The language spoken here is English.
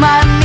my